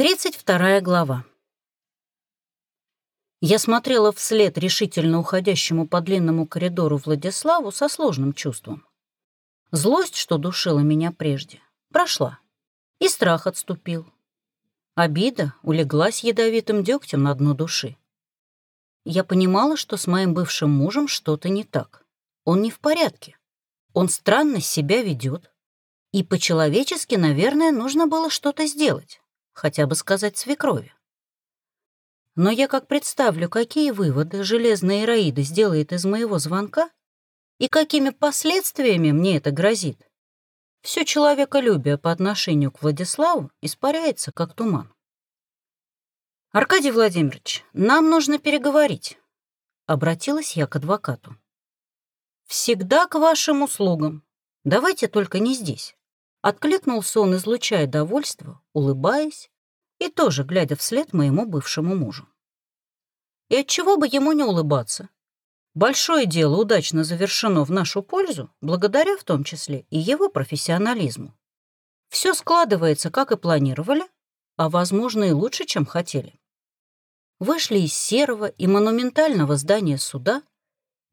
32 глава. Я смотрела вслед решительно уходящему по длинному коридору Владиславу со сложным чувством. Злость, что душила меня прежде, прошла, и страх отступил. Обида улеглась ядовитым дегтем на дно души. Я понимала, что с моим бывшим мужем что-то не так. Он не в порядке. Он странно себя ведет. И по-человечески, наверное, нужно было что-то сделать хотя бы сказать свекрови. Но я как представлю, какие выводы железная Ираида сделает из моего звонка и какими последствиями мне это грозит, все человеколюбие по отношению к Владиславу испаряется, как туман. «Аркадий Владимирович, нам нужно переговорить», — обратилась я к адвокату. «Всегда к вашим услугам. Давайте только не здесь». Откликнулся он, излучая довольство, улыбаясь и тоже глядя вслед моему бывшему мужу. И отчего бы ему не улыбаться? Большое дело удачно завершено в нашу пользу, благодаря в том числе и его профессионализму. Все складывается, как и планировали, а, возможно, и лучше, чем хотели. Вышли из серого и монументального здания суда,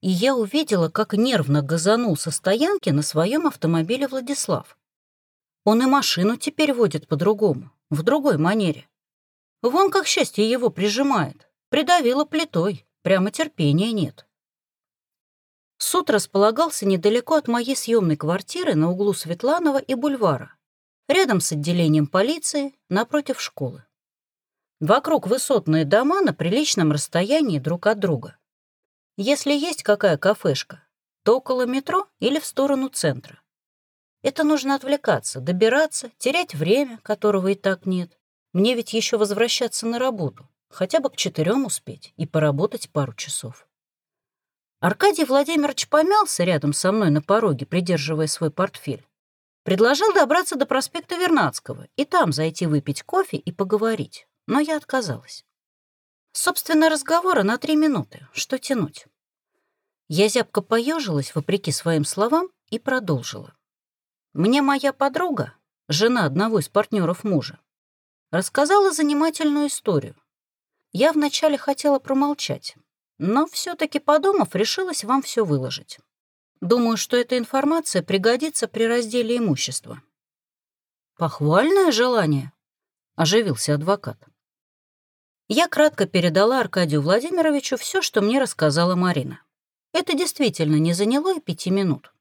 и я увидела, как нервно газанул со стоянки на своем автомобиле Владислав. Он и машину теперь водит по-другому, в другой манере. Вон как счастье его прижимает, придавило плитой, прямо терпения нет. Суд располагался недалеко от моей съемной квартиры на углу Светланова и Бульвара, рядом с отделением полиции, напротив школы. Вокруг высотные дома на приличном расстоянии друг от друга. Если есть какая кафешка, то около метро или в сторону центра. Это нужно отвлекаться, добираться, терять время, которого и так нет. Мне ведь еще возвращаться на работу, хотя бы к четырем успеть и поработать пару часов. Аркадий Владимирович помялся рядом со мной на пороге, придерживая свой портфель. Предложил добраться до проспекта Вернадского и там зайти выпить кофе и поговорить, но я отказалась. Собственно, разговора на три минуты. Что тянуть? Я зябко поежилась, вопреки своим словам, и продолжила. Мне моя подруга, жена одного из партнеров мужа, рассказала занимательную историю. Я вначале хотела промолчать, но все таки подумав, решилась вам все выложить. Думаю, что эта информация пригодится при разделе имущества. «Похвальное желание», — оживился адвокат. Я кратко передала Аркадию Владимировичу все, что мне рассказала Марина. Это действительно не заняло и пяти минут.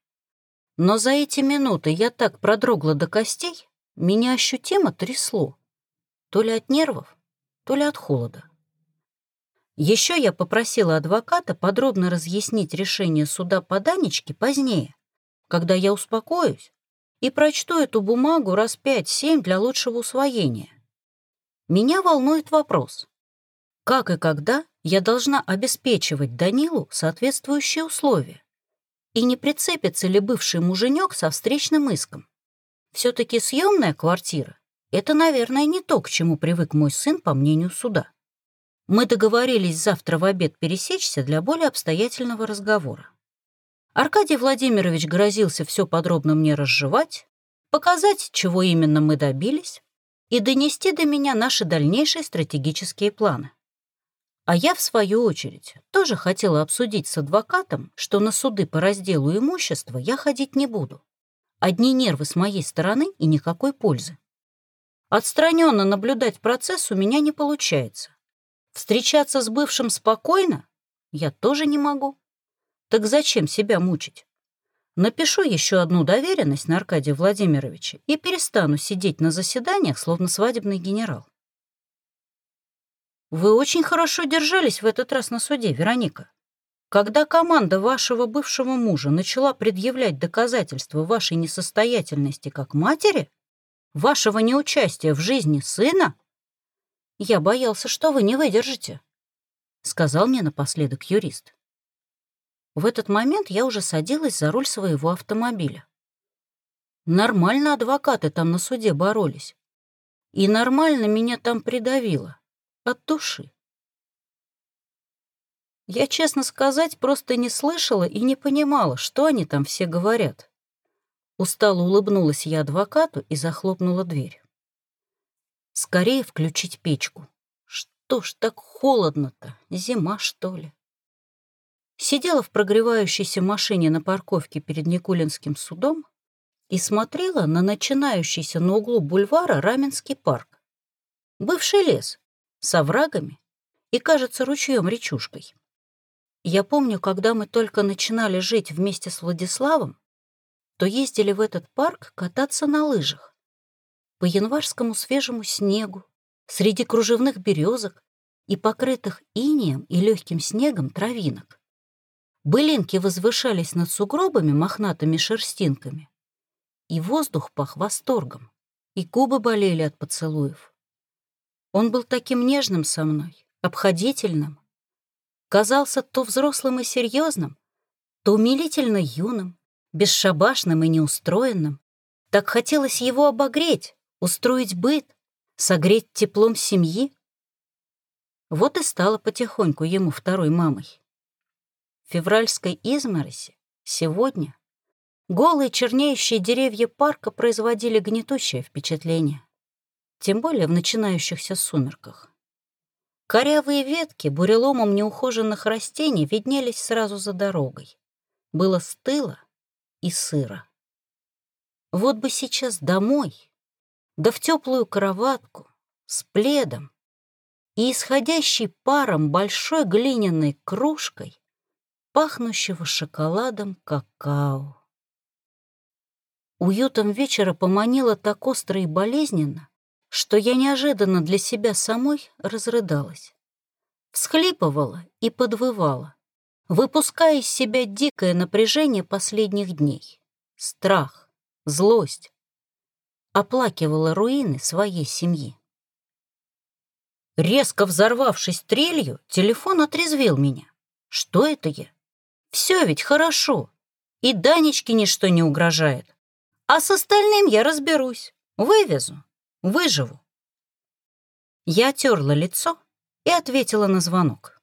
Но за эти минуты я так продрогла до костей, меня ощутимо трясло. То ли от нервов, то ли от холода. Еще я попросила адвоката подробно разъяснить решение суда по Данечке позднее, когда я успокоюсь и прочту эту бумагу раз пять-семь для лучшего усвоения. Меня волнует вопрос, как и когда я должна обеспечивать Данилу соответствующие условия? И не прицепится ли бывший муженек со встречным иском? Все-таки съемная квартира — это, наверное, не то, к чему привык мой сын, по мнению суда. Мы договорились завтра в обед пересечься для более обстоятельного разговора. Аркадий Владимирович грозился все подробно мне разжевать, показать, чего именно мы добились, и донести до меня наши дальнейшие стратегические планы. А я, в свою очередь, тоже хотела обсудить с адвокатом, что на суды по разделу имущества я ходить не буду. Одни нервы с моей стороны и никакой пользы. Отстраненно наблюдать процесс у меня не получается. Встречаться с бывшим спокойно я тоже не могу. Так зачем себя мучить? Напишу еще одну доверенность на Аркадия Владимировича и перестану сидеть на заседаниях, словно свадебный генерал. Вы очень хорошо держались в этот раз на суде, Вероника. Когда команда вашего бывшего мужа начала предъявлять доказательства вашей несостоятельности как матери, вашего неучастия в жизни сына, я боялся, что вы не выдержите, сказал мне напоследок юрист. В этот момент я уже садилась за руль своего автомобиля. Нормально адвокаты там на суде боролись. И нормально меня там придавило от души. Я, честно сказать, просто не слышала и не понимала, что они там все говорят. Устало улыбнулась я адвокату и захлопнула дверь. Скорее включить печку. Что ж так холодно-то? Зима, что ли? Сидела в прогревающейся машине на парковке перед Никулинским судом и смотрела на начинающийся на углу бульвара Раменский парк. Бывший лес с оврагами и, кажется, ручьем-речушкой. Я помню, когда мы только начинали жить вместе с Владиславом, то ездили в этот парк кататься на лыжах. По январскому свежему снегу, среди кружевных березок и покрытых инеем и легким снегом травинок. Былинки возвышались над сугробами мохнатыми шерстинками, и воздух пах восторгом, и губы болели от поцелуев. Он был таким нежным со мной, обходительным. Казался то взрослым и серьезным, то умилительно юным, бесшабашным и неустроенным. Так хотелось его обогреть, устроить быт, согреть теплом семьи. Вот и стала потихоньку ему второй мамой. В февральской измороси сегодня голые чернеющие деревья парка производили гнетущее впечатление, тем более в начинающихся сумерках. Корявые ветки буреломом неухоженных растений виднелись сразу за дорогой. Было стыло и сыро. Вот бы сейчас домой, да в теплую кроватку, с пледом и исходящей паром большой глиняной кружкой пахнущего шоколадом какао. Уютом вечера поманило так остро и болезненно, что я неожиданно для себя самой разрыдалась. Всхлипывала и подвывала, выпуская из себя дикое напряжение последних дней. Страх, злость. Оплакивала руины своей семьи. Резко взорвавшись трелью, телефон отрезвил меня. Что это я? Все ведь хорошо. И Данечке ничто не угрожает. А с остальным я разберусь. Вывезу. Выживу. Я терла лицо и ответила на звонок.